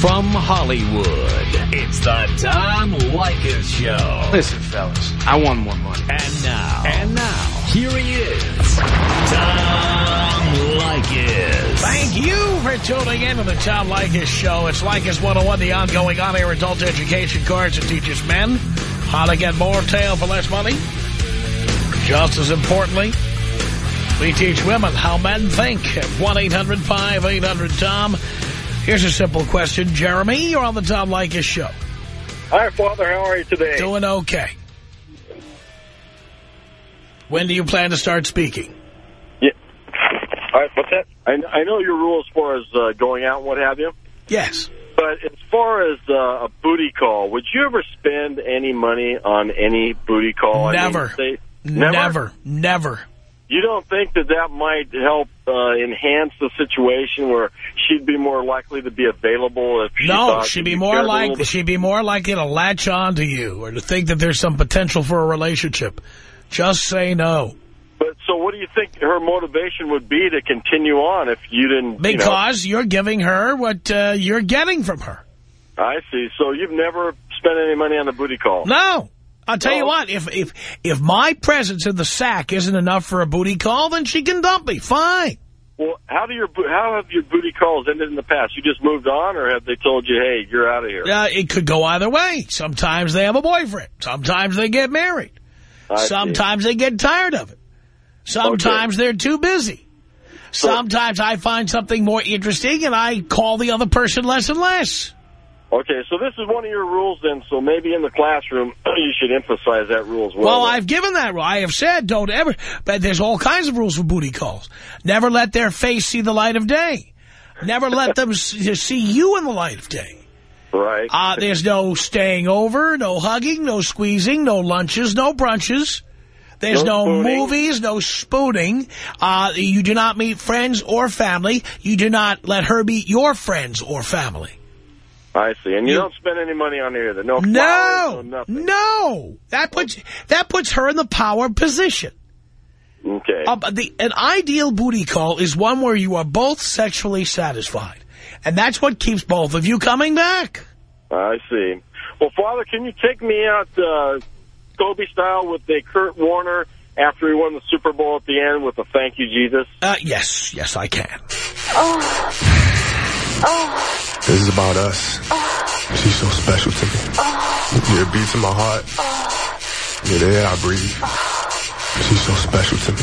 From Hollywood, it's the Tom Leykis Show. Listen, fellas, I want more money. And now, and now, here he is, Tom Leykis. Thank you for tuning in to the Tom Leykis Show. It's Leykis 101, the ongoing on-air adult education course that teaches men how to get more tail for less money. Just as importantly, we teach women how men think at 1-800-5800-TOM. Here's a simple question. Jeremy, you're on the Tom Leykis Show. Hi, Father. How are you today? Doing okay. When do you plan to start speaking? Yeah. All right, what's that? I, I know your rule as far as uh, going out and what have you. Yes. But as far as uh, a booty call, would you ever spend any money on any booty call? Never. I mean, say, Never. Never. Never. You don't think that that might help uh, enhance the situation where she'd be more likely to be available if she No, she'd be more likely she'd be more likely to latch on to you or to think that there's some potential for a relationship. Just say no. But so what do you think her motivation would be to continue on if you didn't Because you are giving her what uh, you're getting from her. I see. So you've never spent any money on a booty call? No. I'll tell you what, if if if my presence in the sack isn't enough for a booty call, then she can dump me. Fine. Well, how do your how have your booty calls ended in the past? You just moved on, or have they told you, "Hey, you're out of here"? Yeah, uh, it could go either way. Sometimes they have a boyfriend. Sometimes they get married. I Sometimes see. they get tired of it. Sometimes okay. they're too busy. So, Sometimes I find something more interesting and I call the other person less and less. Okay, so this is one of your rules then, so maybe in the classroom you should emphasize that rule as well. Well, I've given that rule. I have said don't ever, but there's all kinds of rules for booty calls. Never let their face see the light of day. Never let them see you in the light of day. Right. Uh, there's no staying over, no hugging, no squeezing, no lunches, no brunches. There's No no, movies, no spooning. Uh, you do not meet friends or family. You do not let her meet your friends or family. I see. And you, You- don't spend any money on her either. No No, flowers, no nothing. no. That puts that puts her in the power position. Okay. Uh, the, an ideal booty call is one where you are both sexually satisfied. And that's what keeps both of you coming back. I see. Well, Father, can you take me out uh, Kobe style with a Kurt Warner after he won the Super Bowl at the end with a thank you, Jesus? Uh, yes, yes, I can. This is about us. She's so special to me. You're a beat to my heart. You're the air I breathe. She's so special to me.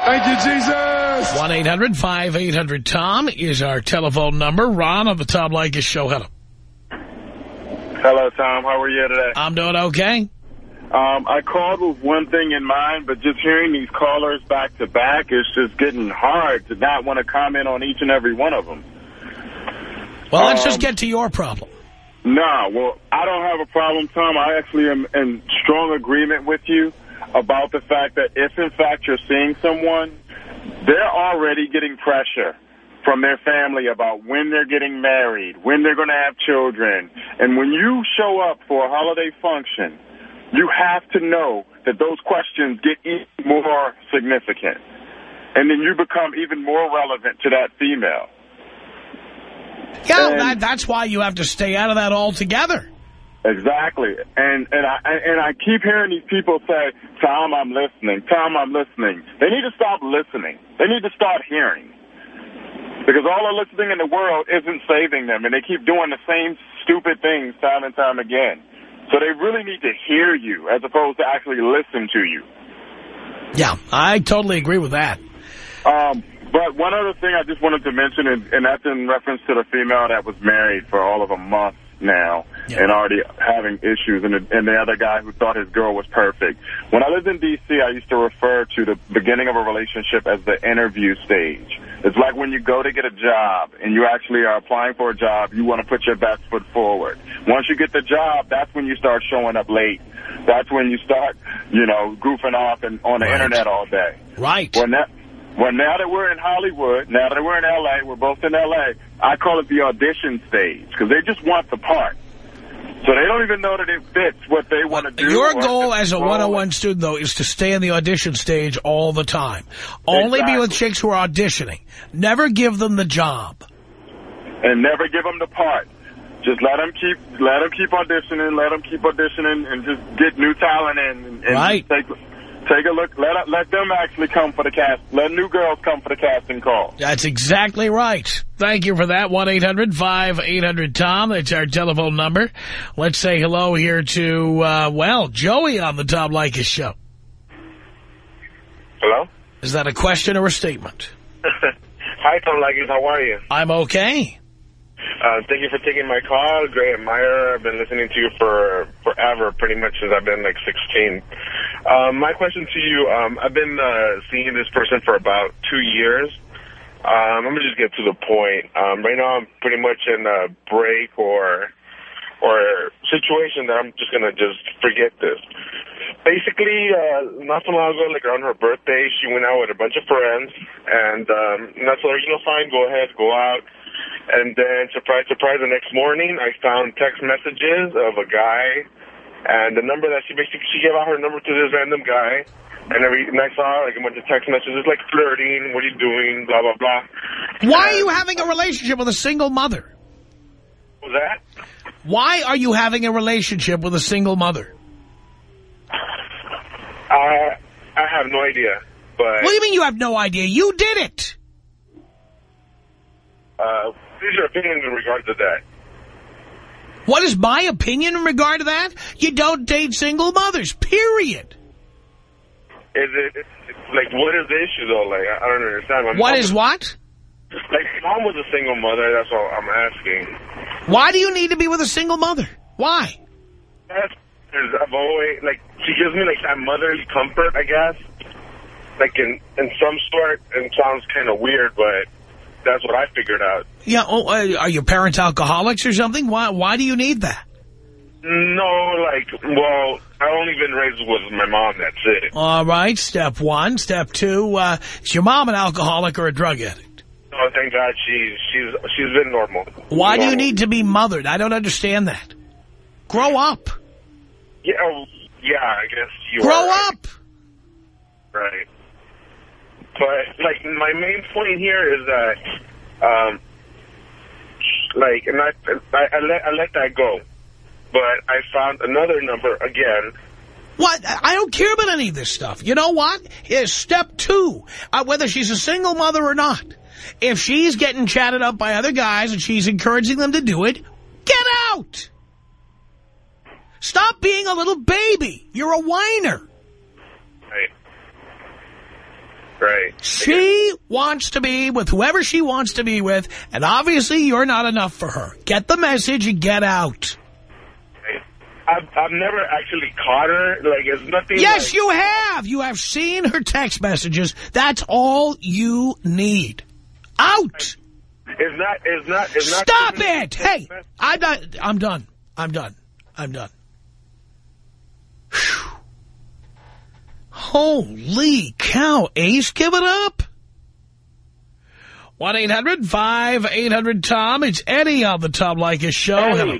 Thank you, Jesus. 1-800-5800-TOM is our telephone number. Ron on the Tom Leykis Show. Hello. Hello, Tom. How are you today? I'm doing okay. Um, I called with one thing in mind, but just hearing these callers back to back is just getting hard to not want to comment on each and every one of them. Well, let's Um, just get to your problem. No, well, I don't have a problem, Tom. I actually am in strong agreement with you about the fact that if, in fact, you're seeing someone, they're already getting pressure from their family about when they're getting married, when they're going to have children. And when you show up for a holiday function, you have to know that those questions get even more significant. And then you become even more relevant to that female. Yeah, and- that, that's why you have to stay out of that altogether. Exactly, and and I and I keep hearing these people say, "Tom, I'm listening. Tom, I'm listening." They need to stop listening. They need to start hearing, because all the listening in the world isn't saving them, and they keep doing the same stupid things time and time again. So they really need to hear you as opposed to actually listen to you. Yeah, I totally agree with that. Um, but one other thing I just wanted to mention, and, and that's in reference to the female that was married for all of a month now Yeah. and already having issues, and the, and the other guy who thought his girl was perfect. When I lived in D.C., I used to refer to the beginning of a relationship as the interview stage. It's like when you go to get a job and you actually are applying for a job, you want to put your best foot forward. Once you get the job, that's when you start showing up late. That's when you start, you know, goofing off and on the Right. internet all day. Right. Well, now, well, now that we're in Hollywood, now that we're in L.A., we're both in L.A., I call it the audition stage because they just want the part. So they don't even know that it fits what they want to do. Your goal as a it's wrong. 101 student, though, is to stay in the audition stage all the time. Only be with Exactly. chicks who are auditioning. Never give them the job. and never give them the part. Just let them keep let them keep auditioning, let them keep auditioning, and just get new talent in. And, and Right. Take take a look. Let let them actually come for the cast. Let new girls come for the casting call. That's exactly right. Thank you for that. 1-800-5800-TOM. That's our telephone number. Let's say hello here to, uh, well, Joey on the Tom Leykis show. Hello? Is that a question or a statement? Hi, Tom Leykis. How are you? I'm okay. Uh, thank you for taking my call. Great admirer. I've been listening to you for forever, pretty much since I've been like 16. Um, my question to you, um, I've been uh, seeing this person for about two years. Um, I'm going to just get to the point. Um, right now I'm pretty much in a break or or situation that I'm just going to just forget this. Basically, uh, not so long ago, like around her birthday, she went out with a bunch of friends, and um, told her, you know, fine, go ahead, go out. And then, surprise, surprise, the next morning, I found text messages of a guy, and the number that she basically, she gave out her number to this random guy, and every, and I saw like a bunch of text messages like flirting, what are you doing, blah, blah, blah. Why are you having a relationship with a single mother? What was that? Why are you having a relationship with a single mother? I, I have no idea, but, What do you mean you have no idea? You did it. Uh, what is your opinion in regard to that? What is my opinion in regard to that? You don't date single mothers, period. Is it, like, what is the issue, though? Like, I don't understand. My What was- what? Like, mom was a single mother, that's all I'm asking. Why do you need to be with a single mother? Why? That's, is I've always, like, she gives me, like, that motherly comfort, I guess. Like, in, in some sort, and sounds kind of weird, but that's what I figured out. Yeah, oh, uh, are your parents alcoholics or something? Why Why do you need that? No, like, well, I've only been raised with my mom, that's it. All right, step one. Step two, uh, is your mom an alcoholic or a drug addict? Oh, thank God she's, she's, she's been normal. Why do you need to be mothered? I don't understand that. Grow up. Yeah, oh, yeah, I guess you Grow are up. Right. But, like, my main point here is that, um, like, and I, I, I, let, I let that go. But I found another number again. What? I don't care about any of this stuff. You know what? Here's step two. Uh, whether she's a single mother or not. If she's getting chatted up by other guys and she's encouraging them to do it, get out. Stop being a little baby. You're a whiner. Right. Right. She wants to be with whoever she wants to be with, and obviously you're not enough for her. Get the message and get out. I've, I've never actually caught her. Like, it's nothing Yes, like, you have. You have seen her text messages. That's all you need. Out. It's not, it's not, it's not... Stop giving me it. Hey. I'm not, I'm done. I'm done. I'm done. Whew. Holy cow, Ace, give it up. 1-800-5800-TOM. It's Eddie on the Tom Leykis show. Hello.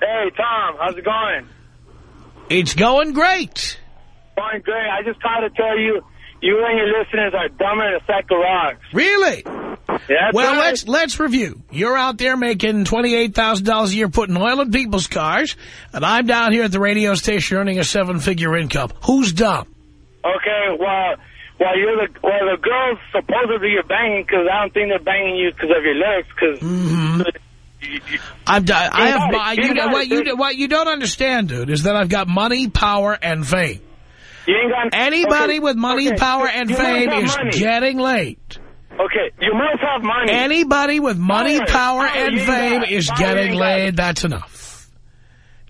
Hey, Tom, how's it going? It's going great. Going great. I just called to tell you, you and your listeners are dumber than a sack of rocks. Really? Yeah, Well, right. let's let's review. You're out there making $28,000 a year putting oil in people's cars, and I'm down here at the radio station earning a seven-figure income. Who's dumb? Okay, well, well, you're the well, the girls supposedly you're banging because I don't think they're banging you because of your looks. Because Mm-hmm. I'm done. I have my, You you, what you what you don't understand, dude, is that I've got money, power, and fame. you ain't got Anybody okay, with money, okay, power, and you fame is money. getting late. Okay, you must have money. Anybody with money, Power, power, and fame is Power, getting you ain't got it. laid. That's enough.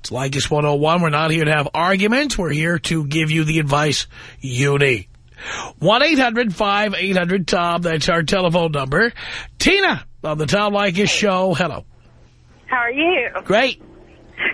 It's Leykis 101. We're not here to have arguments. We're here to give you the advice you need. 1-800-5800-TOM. That's our telephone number. Tina on the Tom Leykis show. Hello. How are you? Great.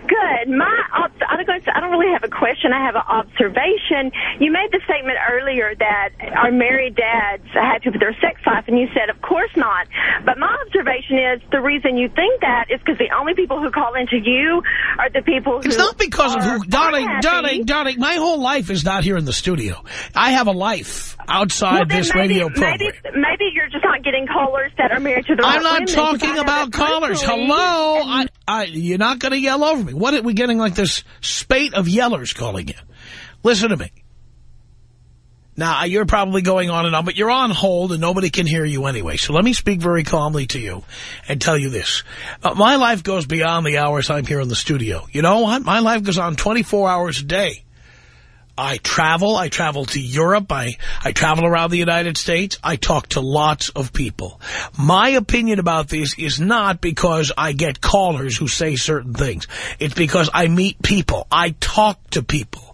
Good. My I don't, I don't really have a question. I have an observation. You made the statement earlier that our married dads happy with their sex life, and you said, of course not. But my observation is the reason you think that is because the only people who call into you are the people who It's not because of who, darling, happy. darling, darling, my whole life is not here in the studio. I have a life outside Well, this maybe, radio program. Maybe, maybe you're just not getting callers that are married to the I'm right not talking about callers. Hello? I, I, you're not going to yell over me. What are we getting like this spate of yellers calling in? Listen to me. Now, you're probably going on and on, but you're on hold and nobody can hear you anyway. So let me speak very calmly to you and tell you this. Uh, my life goes beyond the hours I'm here in the studio. You know what? My life goes on 24 hours a day. I travel. I travel to Europe. I, I travel around the United States. I talk to lots of people. My opinion about this is not because I get callers who say certain things. It's because I meet people. I talk to people.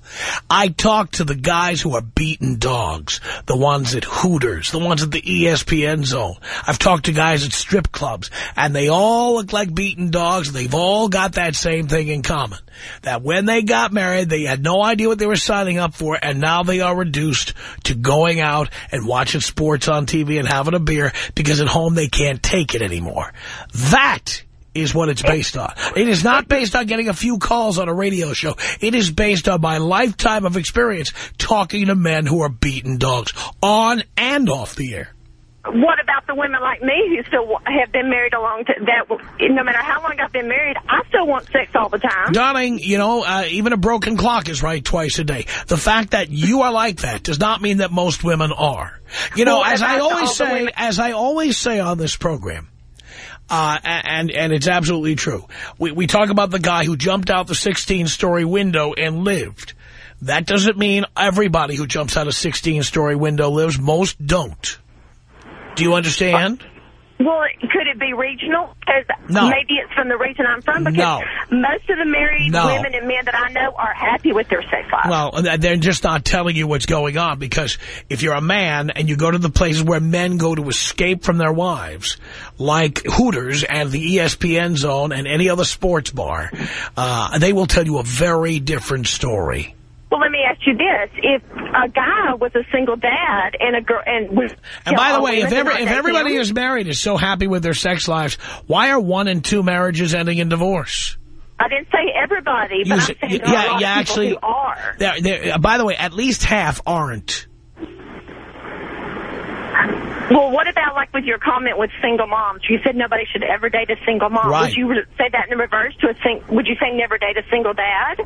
I talk to the guys who are beaten dogs, the ones at Hooters, the ones at the ESPN zone. I've talked to guys at strip clubs, and they all look like beaten dogs. They've all got that same thing in common, that when they got married, they had no idea what they were signing up for, and now they are reduced to going out and watching sports on TV and having a beer because at home they can't take it anymore. That is what it's based on. It is not based on getting a few calls on a radio show. It is based on my lifetime of experience talking to men who are beaten dogs on and off the air. What about the women like me who still have been married a long time? That no matter how long I've been married, I still want sex all the time. Darling, you know, uh, even a broken clock is right twice a day. The fact that you are like that does not mean that most women are. You know, Well, as I always say, as I always say on this program, uh, and, and it's absolutely true. We, we talk about the guy who jumped out the 16-story window and lived. That doesn't mean everybody who jumps out a 16-story window lives. Most don't. Do you understand? Well, could it be regional? Because No. maybe it's from the region I'm from. Because No. most of the married No. women and men that I know are happy with their sex life. Well, they're just not telling you what's going on because if you're a man and you go to the places where men go to escape from their wives, like Hooters and the ESPN Zone and any other sports bar, uh, they will tell you a very different story. Well, let me ask you this: If a guy was a single dad and a girl, and was, And by the way, if every, if everybody Tim? who's married is so happy with their sex lives, why are one and two marriages ending in divorce? I didn't say everybody, but You I'm saying a yeah, lot yeah, actually, who are. They're, they're, uh, by the way, at least half aren't. Well, what about like with your comment with single moms? You said nobody should ever date a single mom. Right. Would you say that in reverse to a sing? Would you say never date a single dad?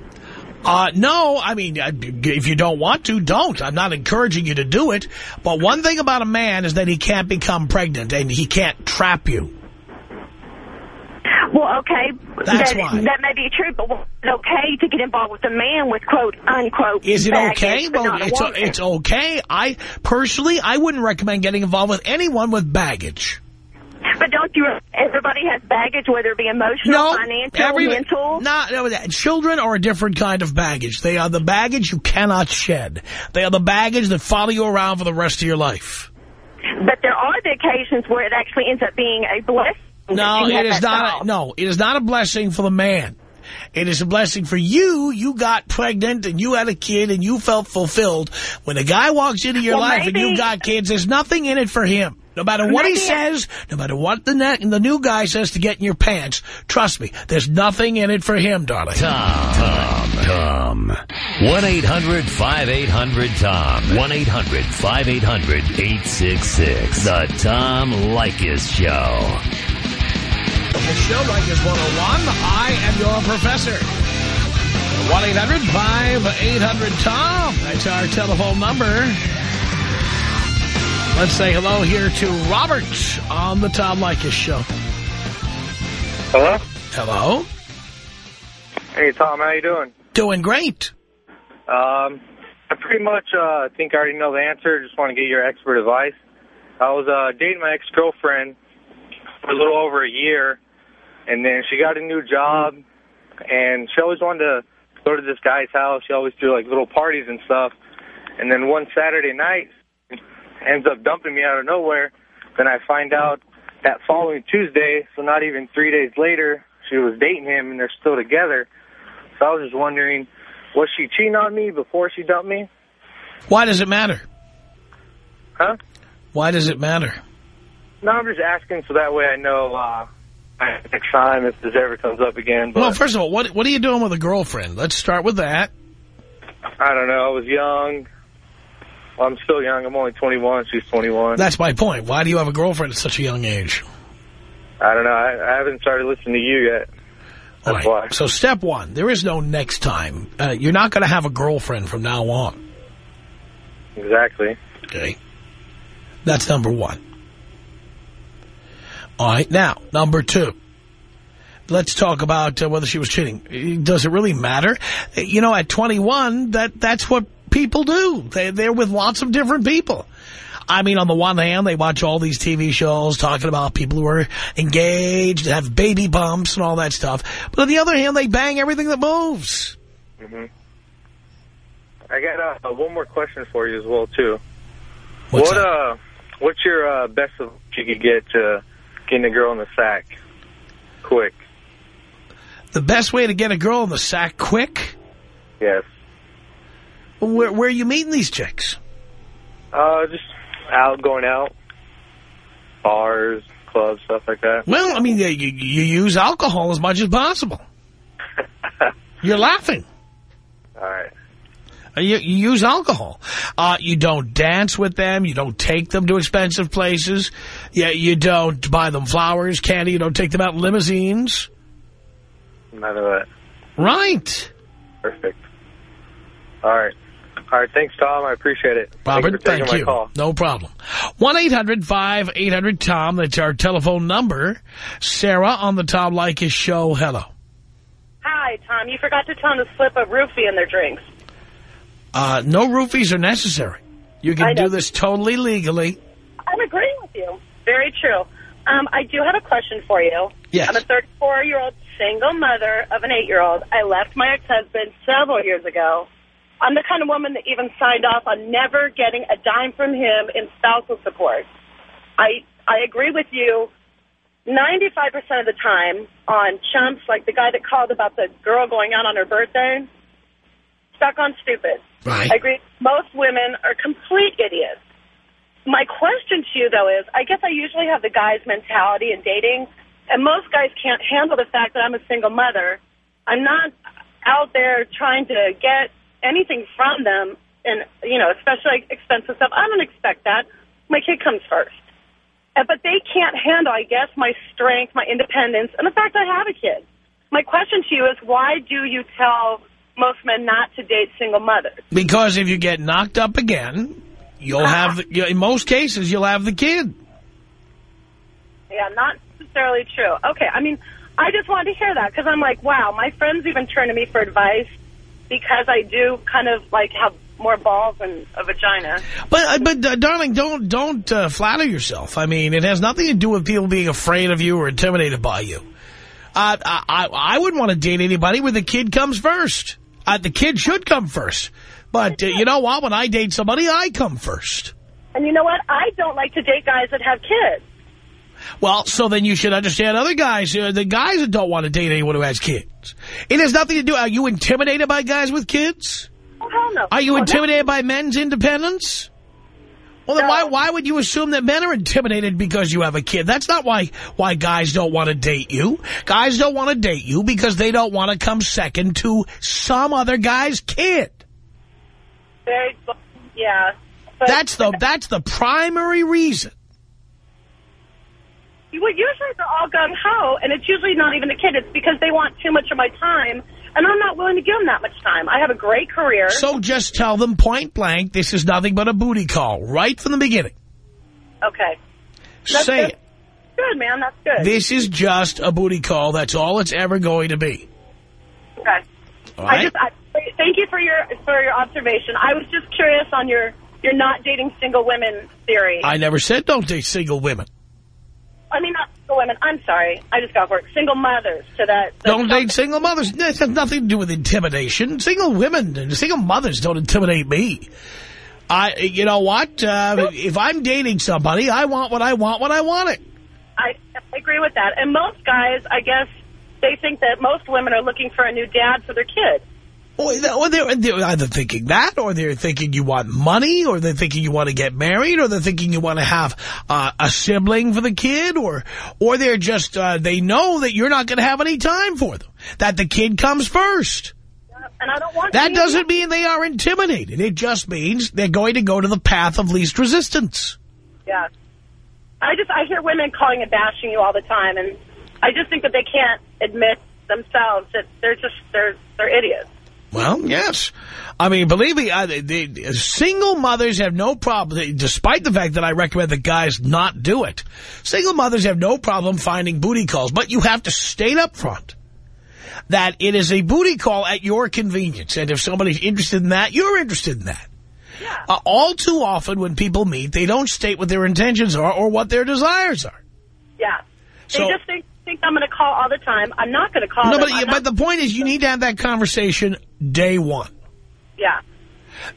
Uh, no, I mean, uh, if you don't want to, don't. I'm not encouraging you to do it. But one thing about a man is that he can't become pregnant and he can't trap you. Well, okay, That's that, why. that may be true, but was it okay to get involved with a man with quote unquote? Is it okay? Well, it's, it's okay. I, personally, I wouldn't recommend getting involved with anyone with baggage. But don't you? Everybody has baggage, whether it be emotional, No, financial, every- mental. Not, no, that- children are a different kind of baggage. They are the baggage you cannot shed. They are the baggage that follow you around for the rest of your life. But there are the occasions where it actually ends up being a blessing. No, it is not. A, no, it is not a blessing for the man. It is a blessing for you. You got pregnant and you had a kid and you felt fulfilled. When a guy walks into your Well, life and maybe- you got kids, there's nothing in it for him. No matter what he says, no matter what the ne the new guy says to get in your pants, trust me, there's nothing in it for him, darling. Tom. Tom. Tom. 1-800-5800-TOM. 1-800-5800-866. The Tom Leykis Show. The show like is 101. I am your professor. 1-800-5800-TOM. That's our telephone number. Let's say hello here to Robert on the Tom Leykis Show. Hello? Hello. Hey, Tom, how you doing? Doing great. Um, I pretty much uh, think I already know the answer. Just want to get your expert advice. I was uh, dating my ex-girlfriend for a little over a year, and then she got a new job, and she always wanted to go to this guy's house. She always threw, like, little parties and stuff. And then one Saturday night, ends up dumping me out of nowhere. Then I find out that following Tuesday, so not even three days later, she was dating him and they're still together. So I was just wondering, was she cheating on me before she dumped me? Why does it matter? Huh? Why does it matter? No, I'm just asking so that way I know uh, next time if this ever comes up again. But Well, first of all, what what are you doing with a girlfriend? Let's start with that. I don't know. I was young. I'm still young. I'm only 21. She's 21. That's my point. Why do you have a girlfriend at such a young age? I don't know. I, I haven't started listening to you yet. All That's right. why. So step one, there is no next time. Uh, you're not going to have a girlfriend from now on. Exactly. Okay. That's number one. All right. Now, number two. Let's talk about uh, whether she was cheating. Does it really matter? You know, at 21, that that's what people do. They, they're with lots of different people. I mean, on the one hand, they watch all these TV shows talking about people who are engaged, have baby bumps and all that stuff. But on the other hand, they bang everything that moves. hmm I got uh, one more question for you as well, too. What's what uh, what's your uh, best of you could get to getting a girl in the sack quick? The best way to get a girl in the sack quick? Yes. Where, where are you meeting these chicks? Uh, just out, going out, bars, clubs, stuff like that. Well, I mean, you, you, use alcohol as much as possible. You're laughing. All right. Uh, You, you use alcohol. Uh, you don't dance with them. You don't take them to expensive places. Yeah, you don't buy them flowers, candy. You don't take them out in limousines. None of that. Right. Perfect. All right. All right. Thanks, Tom. I appreciate it. Robert, Thank you for thank you. call. No problem. 1-800-5800-TOM. That's our telephone number. Sarah on the Tom Leykis show. Hello. Hi, Tom. You forgot to tell them to slip a roofie in their drinks. Uh, no roofies are necessary. You can do this totally legally. I'm agreeing with you. Very true. Um, I do have a question for you. Yes. I'm a 34-year-old single mother of an 8-year-old. I left my ex-husband several years ago. I'm the kind of woman that even signed off on never getting a dime from him in spousal support. I I agree with you 95% of the time on chumps like the guy that called about the girl going out on her birthday. Stuck on stupid. Right. I agree. Most women are complete idiots. My question to you, though, is I guess I usually have the guy's mentality in dating, and most guys can't handle the fact that I'm a single mother. I'm not out there trying to get anything from them, and, you know, especially expensive stuff. I don't expect that. My kid comes first. But they can't handle, I guess, my strength, my independence, and the fact I have a kid. My question to you is why do you tell most men not to date single mothers? Because if you get knocked up again, you'll ah. have, the, in most cases, you'll have the kid. Yeah, not necessarily true. Okay, I mean, I just wanted to hear that because I'm like, wow, my friends even turn to me for advice because I do kind of like have more balls than a vagina. But, uh, but uh, darling, don't don't uh, flatter yourself. I mean, it has nothing to do with people being afraid of you or intimidated by you. Uh, I, I, I wouldn't want to date anybody where the kid comes first. Uh, the kid should come first. But uh, you know what? When I date somebody, I come first. And you know what? I don't like to date guys that have kids. Well, so then you should understand other guys, uh, the guys that don't want to date anyone who has kids. It has nothing to do, are you intimidated by guys with kids? Oh, hell no. Are you Oh, intimidated by men's independence? Well, then why why would you assume that men are intimidated because you have a kid? That's not why why guys don't want to date you. Guys don't want to date you because they don't want to come second to some other guy's kid. Very, yeah. But That's the that's the primary reason. Well, usually they're all gung-ho, and it's usually not even a kid. It's because they want too much of my time, and I'm not willing to give them that much time. I have a great career. So just tell them point blank, this is nothing but a booty call, right from the beginning. Okay. That's Say good. it. Good, man. That's good. This is just a booty call. That's all it's ever going to be. okay. All I just I, thank you for your for your observation. I was just curious on your your not dating single women theory. I never said don't date single women. I mean, not single women. I'm sorry. I just got work. Single mothers to that. Don't date single mothers. That has nothing to do with intimidation. Single women and single mothers don't intimidate me. I, you know what? Uh, if I'm dating somebody, I want what I want when I want it. I, I agree with that. And most guys, I guess, they think that most women are looking for a new dad for their kid. Or they're, they're either thinking that, or they're thinking you want money, or they're thinking you want to get married, or they're thinking you want to have uh, a sibling for the kid, or or they're just, uh, they know that you're not going to have any time for them, that the kid comes first. And I don't want That doesn't mean they are intimidated. It just means they're going to go to the path of least resistance. Yeah. I just, I hear women calling and bashing you all the time, and I just think that they can't admit themselves that they're just, they're, they're idiots. Well, yes. I mean, believe me, I, the, the single mothers have no problem, despite the fact that I recommend that guys not do it. Single mothers have no problem finding booty calls, but you have to state up front that it is a booty call at your convenience. And if somebody's interested in that, you're interested in that. Uh, all too often when people meet, they don't state what their intentions are or what their desires are. Yeah. They So- just think, think I'm going to call all the time. I'm not going to call no, but, but not- the point is you need to have that conversation day one. yeah.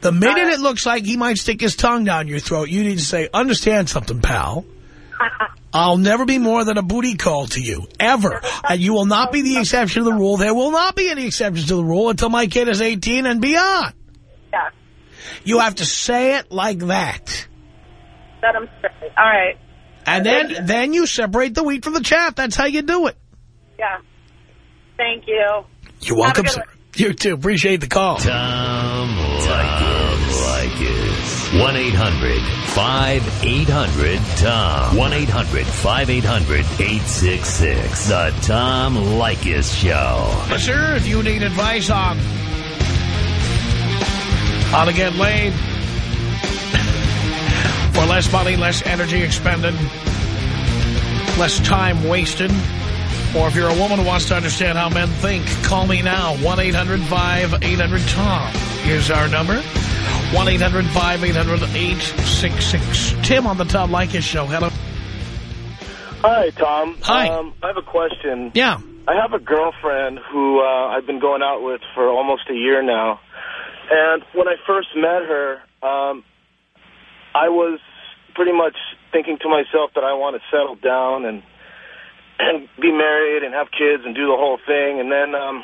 The minute it looks like he might stick his tongue down your throat, you need to say, understand something, pal. I'll never be more than a booty call to you, ever. And you will not be the exception to the rule. There will not be any exceptions to the rule until my kid is 18 and beyond. Yeah. You have to say it like that. That I'm straight. All right. And then, then you separate the wheat from the chaff. That's how you do it. Yeah. Thank you. You're welcome, good sir. You too. Appreciate the call. Tom Leykis. 1-800-5800-TOM. 1-800-5800-866. The Tom Leykis Show. Yes, sir. If you need advice on how to get laid for less money, less energy expended, less time wasted, or if you're a woman who wants to understand how men think, call me now. 1-800-5800-TOM is our number. 1-800-5800-866. Tim on the Tom Leykis Show. Hello. Hi, Tom. Hi. Um, I have a question. Yeah. I have a girlfriend who uh, I've been going out with for almost a year now. And when I first met her, um, I was pretty much thinking to myself that I want to settle down and and be married and have kids and do the whole thing. And then, um,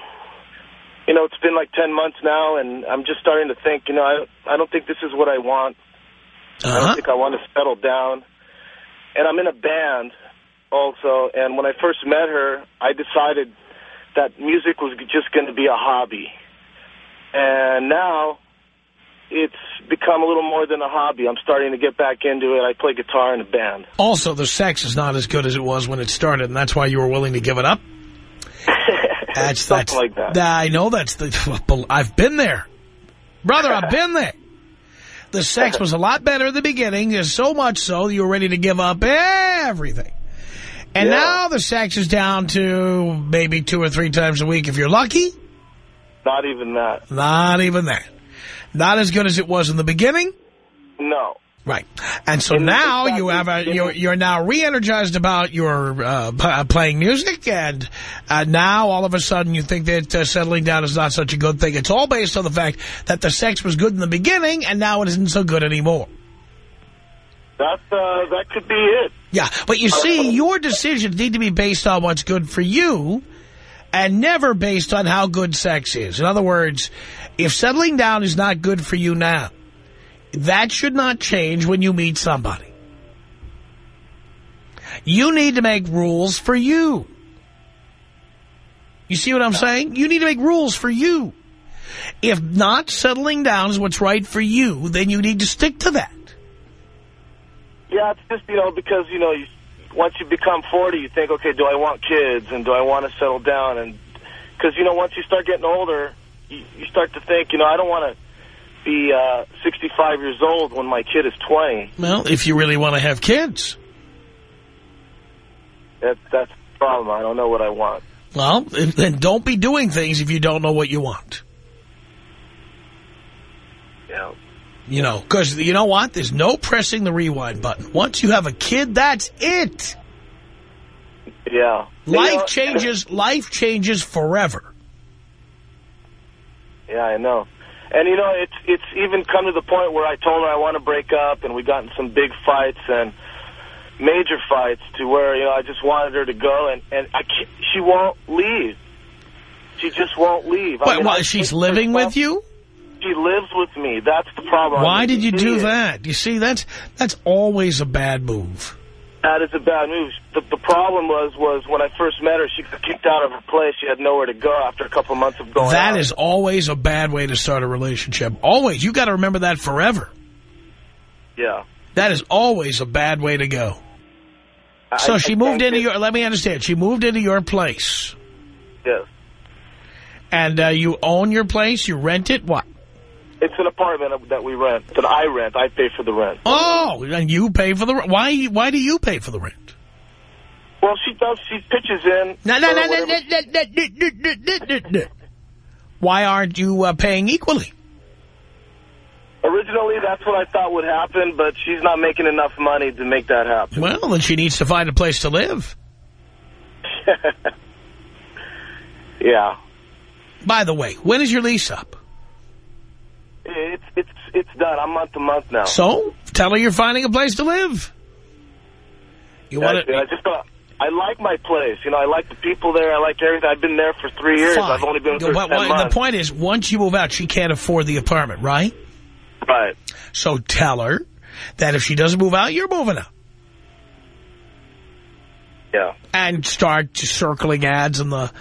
you know, it's been like 10 months now, and I'm just starting to think, you know, I, I don't think this is what I want. I Uh-huh. don't think I want to settle down. And I'm in a band also, and when I first met her, I decided that music was just going to be a hobby. And now it's become a little more than a hobby. I'm starting to get back into it. I play guitar in a band. Also, the sex is not as good as it was when it started, and that's why you were willing to give it up. That's that's like that. I know that's the. I've been there, brother. I've been there. The sex was a lot better in the beginning, is so much so you were ready to give up everything. And Yeah. now the sex is down to maybe two or three times a week if you're lucky. Not even that. Not even that. Not as good as it was in the beginning. No. Right. And so And now you have a, you're, you're now re-energized about your uh, uh, playing music, and uh, now all of a sudden you think that uh, settling down is not such a good thing. It's all based on the fact that the sex was good in the beginning, and now it isn't so good anymore. That, uh, that could be it. Yeah, but you see, your decisions need to be based on what's good for you and never based on how good sex is. In other words, if settling down is not good for you now, that should not change when you meet somebody. You need to make rules for you. You see what I'm saying? You need to make rules for you. If not settling down is what's right for you, then you need to stick to that. Yeah, it's just, you know, because, you know, you, once you become 40, you think, okay, do I want kids and do I want to settle down? And because, you know, once you start getting older, you, start to think, you know, I don't want to be uh, 65 years old when my kid is 20. Well, if you really want to have kids. That, that's the problem. I don't know what I want. Well, then don't be doing things if you don't know what you want. Yeah. You know, because you know what? There's no pressing the rewind button. Once you have a kid, that's it. Yeah. Life You know, changes. Life changes forever. Yeah, I know. And, you know, it's it's even come to the point where I told her I want to break up, and we got in some big fights, and, major fights to where, you know, I just wanted her to go, and, and I can't, she won't leave. She just won't leave. I Why, mean, I she's living with you? She lives with me. That's the problem. Why did you do that? You see, that's that's always a bad move. That is a bad move. The, the problem was, was when I first met her, she got kicked out of her place. She had nowhere to go after a couple months of going That out. is always a bad way to start a relationship. Always. You got to remember that forever. Yeah. That is always a bad way to go. So she I moved into your, let me understand, she moved into your place. Yes. And uh, you own your place, you rent it, what? It's an apartment that we rent, that I rent. I pay for the rent. Oh, and you pay for the rent. Why, why do you pay for the rent? Well, she does. She pitches in. No, no, no, no, no, no, no, no. Why aren't you uh, paying equally? Originally, that's what I thought would happen, but she's not making enough money to make that happen. Well, then she needs to find a place to live. yeah. By the way, when is your lease up? It's it's it's done. I'm month to month now. So, tell her you're finding a place to live. You want Actually, I just thought, I like my place. You know, I like the people there. I like everything. I've been there for three years. Fine. I've only been there what- months. the point is, once you move out, she can't afford the apartment, right? Right. So tell her that if she doesn't move out, you're moving out. Yeah. And start circling ads in the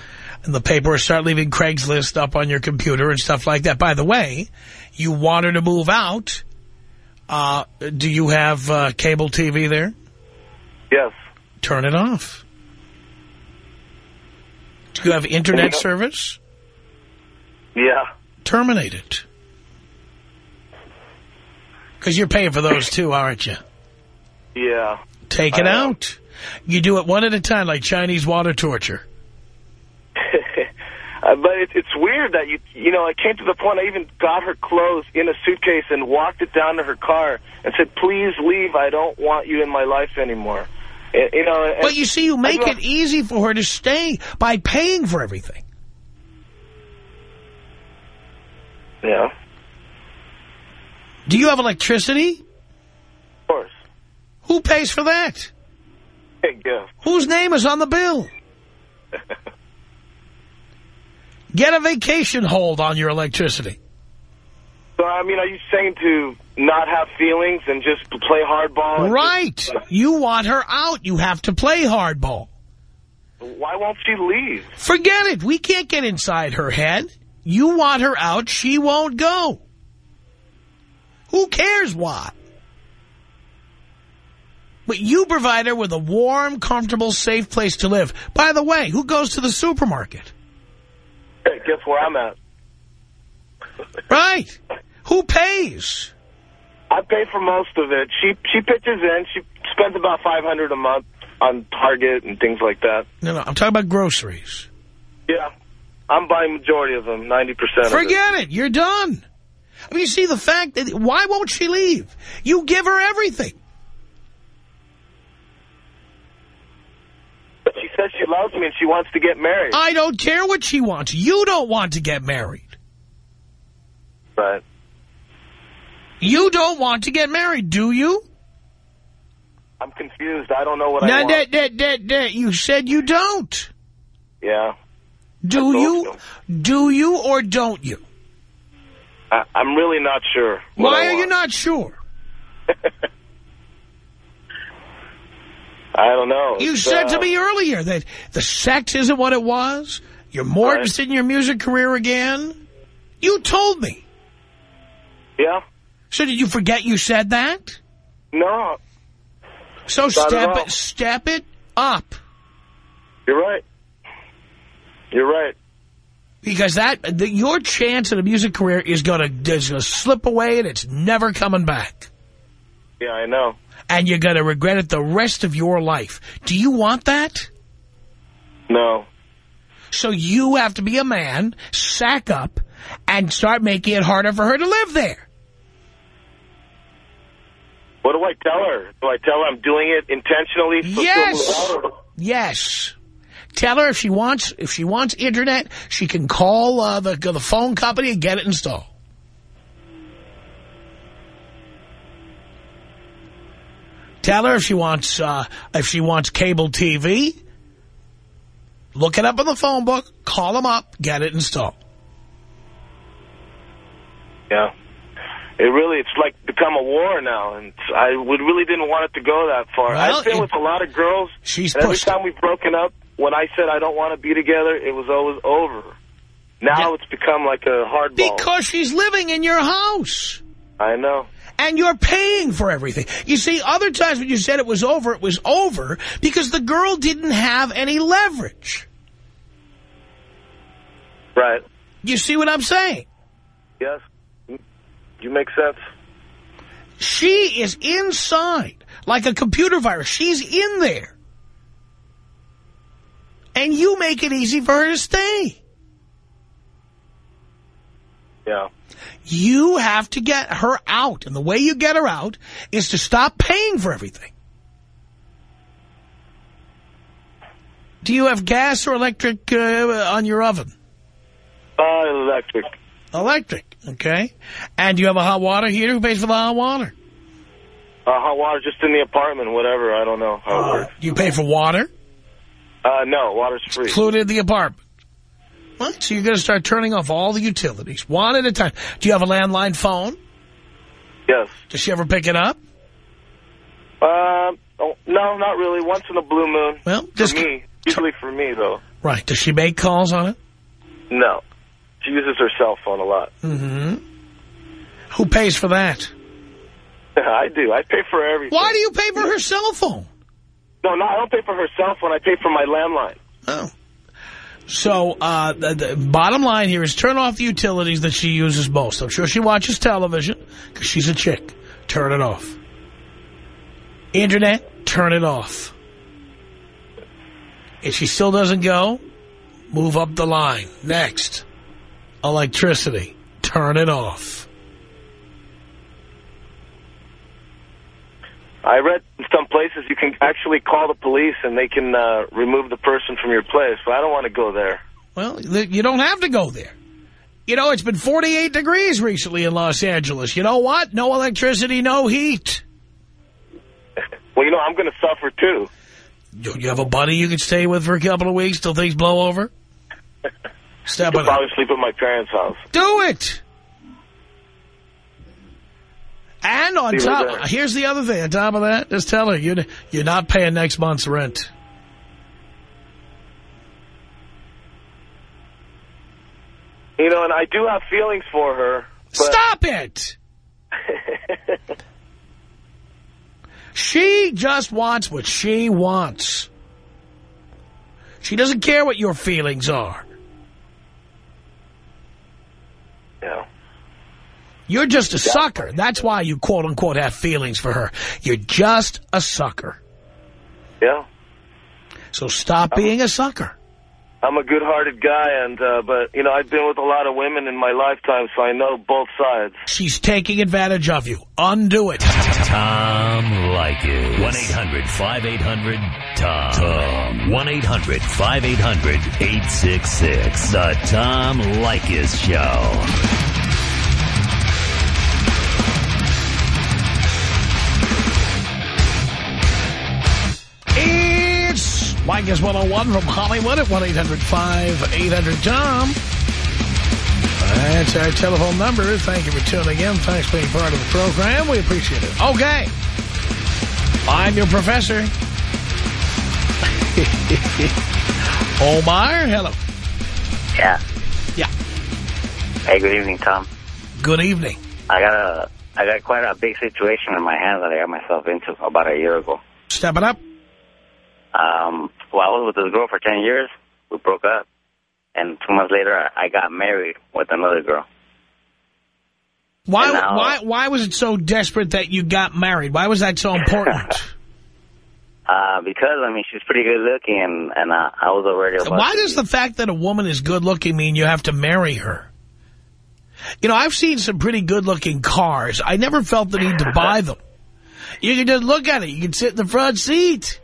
in the paper, or start leaving Craigslist up on your computer and stuff like that. By the way, you want her to move out. Uh, do you have uh, cable TV there? Yes. Turn it off. Do you have internet service? Yeah. Terminate it. Because you're paying for those too, aren't you? Yeah. Take it out. You do it one at a time like Chinese water torture. Uh, but it, it's weird that you, you know, I came to the point I even got her clothes in a suitcase and walked it down to her car and said, please leave. I don't want you in my life anymore. And, you know, But you see, you make it easy for her to stay by paying for everything. Yeah. Do you have electricity? Of course. Who pays for that? Whose name is on the bill? Get a vacation hold on your electricity. So, I mean, are you saying to not have feelings and just play hardball? Right. just- You want her out. You have to play hardball. why won't she leave? Forget it. We can't get inside her head. You want her out. She won't go. Who cares why? But you provide her with a warm, comfortable, safe place to live. By the way, who goes to the supermarket? Hey, guess where I'm at? Right. Who pays? I pay for most of it. She she pitches in. She spends about five hundred a month on Target and things like that. No, no, I'm talking about groceries. Yeah, I'm buying majority of them, ninety percent. of it. Forget it. You're done. I mean, you see the fact that, why won't she leave? You give her everything. Loves me and she wants to get married. I don't care what she wants. You don't want to get married. Right. You don't want to get married, do you? I'm confused. I don't know what I No, want. no, no, no, no. You said you don't. Yeah. Do you? Do you or don't you? I, I'm really not sure. Why are you not sure? I don't know. You It's, said uh, to me earlier that the sex isn't what it was. You're more interested in your music career again. You told me. Yeah. So did you forget you said that? No, So Not step it, step it up. you're right. You're right. Because that the, your chance at a music career is going to is gonna slip away and it's never coming back. Yeah, I know. And you're going to regret it the rest of your life. Do you want that? No. So you have to be a man, sack up, and start making it harder for her to live there. What do I tell her? Do I tell her I'm doing it intentionally? Yes. Yes. Tell her if she wants if she wants internet, she can call uh, the the phone company and get it installed. Tell her if she wants uh, if she wants cable TV, look it up in the phone book, call them up, get it installed. Yeah. It really, it's like become a war now, and I would really didn't want it to go that far. Well, I've been it- with a lot of girls, She's and every time we've broken up, when I said I don't want to be together, it was always over. Now it's become like a hardball. Because she's living in your house. I know. And you're paying for everything. You see, other times when you said it was over, it was over because the girl didn't have any leverage. Right. You see what I'm saying? Yes. You make sense. She is inside, like a computer virus. She's in there. And you make it easy for her to stay. Yeah. You have to get her out. And the way you get her out is to stop paying for everything. Do you have gas or electric uh, on your oven? Uh, electric. Electric, okay. And do you have a hot water heater? Who pays for the hot water? Uh, hot water just in the apartment, whatever. I don't know how it works. Do you pay for water? Uh, no, water's free. Included in the apartment. What? So you're going to start turning off all the utilities, one at a time. Do you have a landline phone? Yes. Does she ever pick it up? Um, oh, no, not really. Once in a blue moon. Well, for just- me. Usually for me, though. Right. Does she make calls on it? No. She uses her cell phone a lot. Mm-hmm. Who pays for that? I do. I pay for everything. Why do you pay for her cell phone? No, no, I don't pay for her cell phone. I pay for my landline. Oh. So, uh, the, the bottom line here is turn off the utilities that she uses most. I'm sure she watches television because she's a chick. Turn it off. Internet, turn it off. If she still doesn't go, move up the line. Next. Electricity, turn it off. I read places you can actually call the police and they can uh, remove the person from your place, but I don't want to go there. Well, you don't have to go there. You know, it's been 48 degrees recently in Los Angeles. You know what? No electricity, no heat. Well, you know, I'm going to suffer too. You you have a buddy you can stay with for a couple of weeks till things blow over? Step I'll probably sleep at my parents' house. Do it! And on See, top, here's the other thing. On top of that, just tell her you're, you're not paying next month's rent. You know, and I do have feelings for her. Stop it! She just wants what she wants. She doesn't care what your feelings are. Yeah. You're just a sucker. That's why you quote-unquote have feelings for her. You're just a sucker. Yeah. So stop being a sucker. I'm a good-hearted guy, and uh, but, you know, I've been with a lot of women in my lifetime, so I know both sides. She's taking advantage of you. Undo it. Tom Leykis. 1-800-5800-TOM. Tom. 1-800-5800-866. The Tom Leykis Show. It's Leykis 101 from Hollywood at 1-800-5800-TOM. That's our telephone number. Thank you for tuning in. Thanks for being part of the program. We appreciate it. Okay. I'm your professor. Omar, hello. Yeah. Yeah. Hey, good evening, Tom. Good evening. I got a, I got quite a big situation in my hands that I got myself into about a year ago. Step it up. Um, well, I was with this girl for 10 years. We broke up. And two months later, I got married with another girl. Why, now- why, why was it so desperate that you got married? Why was that so important? Uh, because, I mean, she's pretty good looking, and, and uh, I was already Why does the fact that a woman is good looking mean you have to marry her? You know, I've seen some pretty good looking cars. I never felt the need to buy them. You can just look at it. You can sit in the front seat.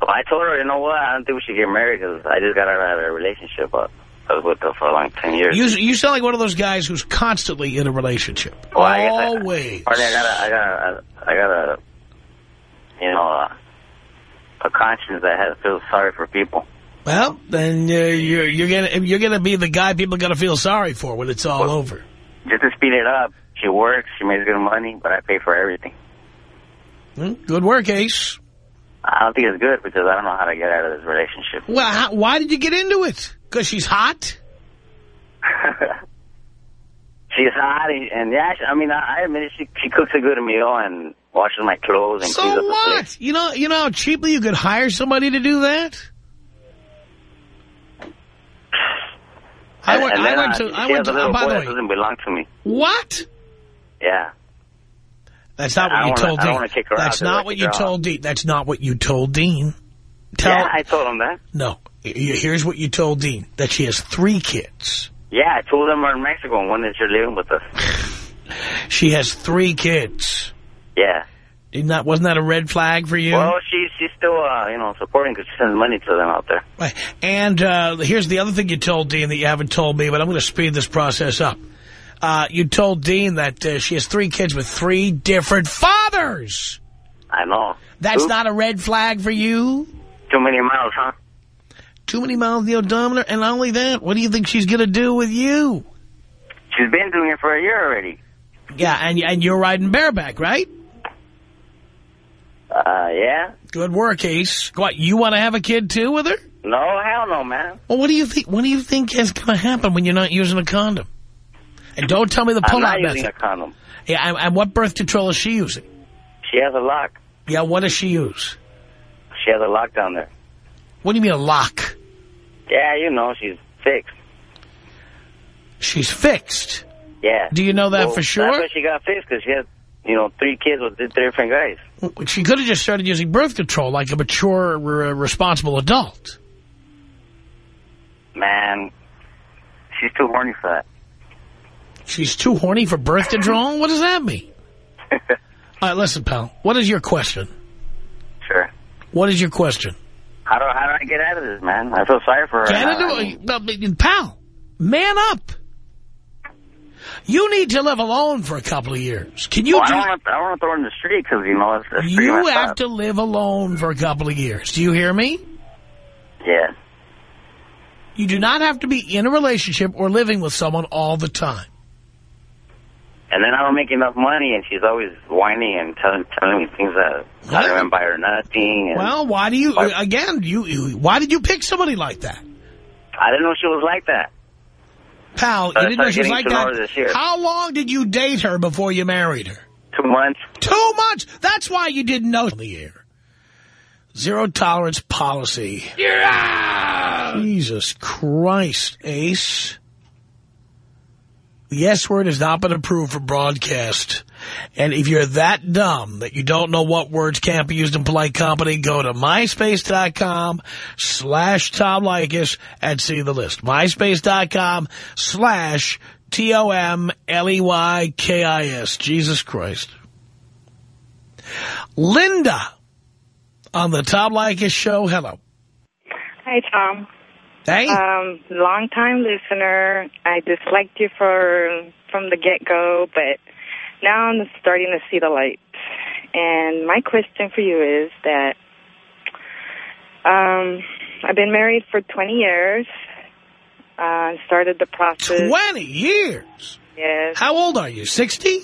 Well, I told her, you know what, I don't think we should get married because I just got out of a relationship. But I was with her for like 10 years. You, you sound like one of those guys who's constantly in a relationship. Well, I guess I- Always. Partly, I I gotta, I gotta you know, uh, a conscience that has feels sorry for people. Well, then uh, you're you're gonna you're gonna be the guy people are gonna feel sorry for when it's all over. Just to speed it up, she works, she makes good money, but I pay for everything. Hmm, Good work, Ace. I don't think it's good because I don't know how to get out of this relationship. Well, how, why did you get into it? Because she's hot. She's hot, and, yeah, I mean, I, I admit it, she she cooks a good meal and washes my clothes and So cleans up the place. what? You know, you know how cheaply you could hire somebody to do that. I went. and I went uh, to. I went to. oh, by the way, doesn't belong to me. what? Yeah. That's not what you wanna- told I Dean. wanna kick her That's not what you told Dean. That's not what you told Dean. Tell. yeah, I told him that. No. Here's what you told Dean: that she has three kids. Yeah, I told them we're in Mexico and one that you're living with us. She has three kids. Yeah. Isn't that wasn't that a red flag for you? Well, she, she's still, uh, you know, supporting because she sends money to them out there. Right. And uh, here's the other thing you told Dean that you haven't told me, but I'm going to speed this process up. Uh, you told Dean that uh, she has three kids with three different fathers. I know. That's Oops. not a red flag for you? Too many miles, huh? Too many miles on the odometer? And not only that, what do you think she's going to do with you? She's been doing it for a year already. Yeah, and, and you're riding bareback, right? Uh, yeah. Good work, Ace. What, you want to have a kid, too, with her? No, hell no, man. Well, what do you think? What do you think is going to happen when you're not using a condom? And don't tell me the I'm pull-out not using a condom. Yeah, and, and what birth control is she using? She has a lock. Yeah, what does she use? She has a lock down there. What do you mean a lock? Yeah, you know, she's fixed. She's fixed. Yeah. Do you know that Well, for sure? That's why she got fixed because she had, you know, three kids with three different guys. She could have just started using birth control like a mature, re- responsible adult. Man, she's too horny for that. She's too horny for birth control? What does that mean? All right, listen, pal. What is your question? Sure. What is your question? How do how do I get out of this, man? I feel sorry for her. Get I- into well, but, pal, man up. You need to live alone for a couple of years. Can you Well, I do... don't want to, I don't want to throw her in the street because, you know, it's, it's You have up. to live alone for a couple of years. Do you hear me? Yeah. You do not have to be in a relationship or living with someone all the time. And then I don't make enough money, and she's always whining and telling telling me things that I don't even buy her nothing. And Well, why do you, again, you, you why did you pick somebody like that? I didn't know she was like that. Pal, But you didn't know she was like to know her that. How long did you date her before you married her? Two months. Two months. That's why you didn't know on the air. Zero tolerance policy. Jesus Christ, Ace. The S word has not been approved for broadcast. And if you're that dumb that you don't know what words can't be used in polite company, go to myspace.com slash Tom Leykis and see the list. myspace.com slash T-O-M-L-E-Y-K-I-S. Jesus Christ. Linda on the Tom Leykis show. Hello. Hi, Tom. Hey. Um, long time listener. I disliked you for from the get go, but now I'm starting to see the light. And my question for you is that um, I've been married for 20 years. Uh, started the process. 20 years? Yes. How old are you, 60?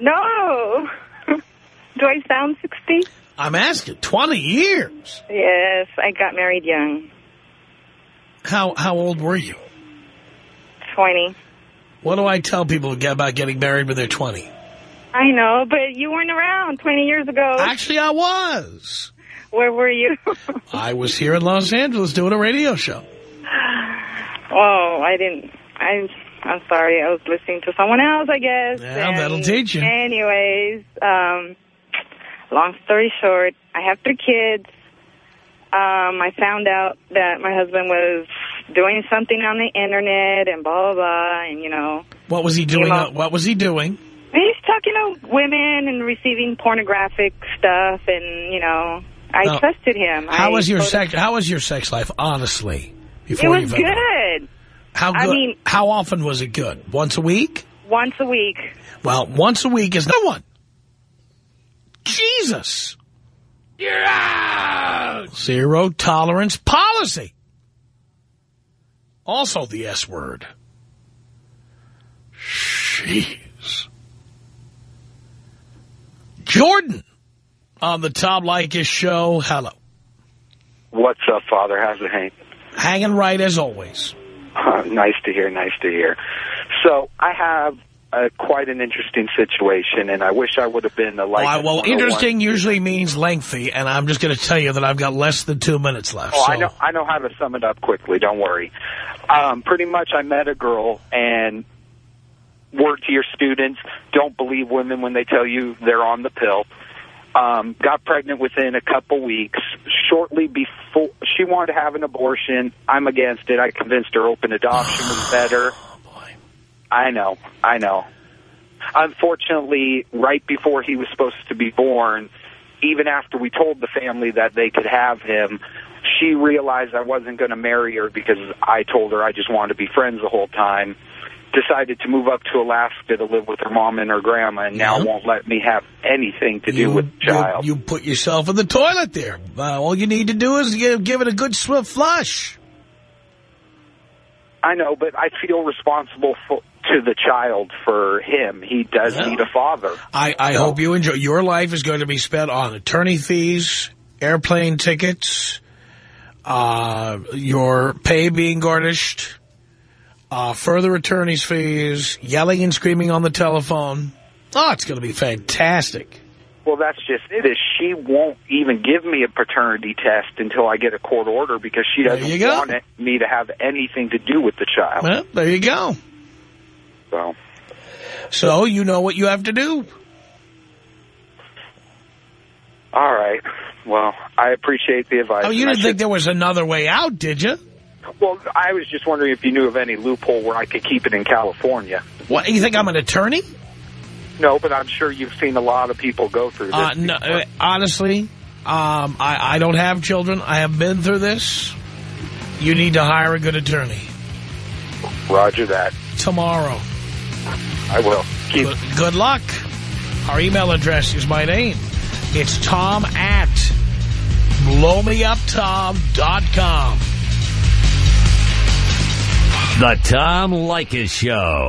No. Do I sound 60? I'm asking, 20 years? Yes, I got married young. How how old were you? 20. What do I tell people about getting married when they're 20? I know, but you weren't around 20 years ago. Actually, I was. Where were you? I was here in Los Angeles doing a radio show. oh, I didn't. I, I'm sorry. I was listening to someone else, I guess. Yeah, And that'll teach you. Anyways, um, long story short, I have three kids. Um, I found out that my husband was doing something on the internet and blah, blah, blah, and, you know, What was he doing? uh, what was he doing? he's talking to women and receiving pornographic stuff, and, you know, I Now, trusted him. How I was your sex? How was your sex life? Honestly, It before you was good. How good? I mean- how often was it good? Once a week? Once a week. Well, once a week is no one. Jesus. You're out! Zero tolerance policy. Also the S word. Jeez. Jordan on the Tom Leykis show. Hello. What's up, Father? How's it hang? Hanging right as always. Uh, nice to hear, nice to hear. So I have uh, quite an interesting situation, and I wish I would have been a like. Oh, well, interesting usually means lengthy, and I'm just going to tell you that I've got less than two minutes left. Oh, so. I know. I know how to sum it up quickly. Don't worry. Um, pretty much, I met a girl, and word to your students: don't believe women when they tell you they're on the pill. Um, got pregnant within a couple weeks. Shortly before she wanted to have an abortion, I'm against it. I convinced her open adoption was better. I know, I know. Unfortunately, right before he was supposed to be born, even after we told the family that they could have him, she realized I wasn't going to marry her because I told her I just wanted to be friends the whole time. Decided to move up to Alaska to live with her mom and her grandma, and now won't let me have anything to do with the child. You, you put yourself in the toilet there. Uh, all you need to do is give it a good swift flush. I know, but I feel responsible for, to the child for him. He does need a father. I, I So- hope you enjoy. Your life is going to be spent on attorney fees, airplane tickets, uh, your pay being garnished, uh, further attorney's fees, yelling and screaming on the telephone. Oh, it's going to be fantastic. Well, that's just it. Is she won't even give me a paternity test until I get a court order because she doesn't want it, me to have anything to do with the child. Well, there you go. So, So you know what you have to do. all right. Well, I appreciate the advice. Oh, you didn't think there was another way out, did you? Well, I was just wondering if you knew of any loophole where I could keep it in California. What, you think I'm an attorney? No, but I'm sure you've seen a lot of people go through this. Uh, no, uh, honestly, um, I, I don't have children. I have been through this. You need to hire a good attorney. Roger that. Tomorrow. I will. Keep Good, good luck. Our email address is my name. It's tom at blowmeuptom.com. The Tom Leykis Show.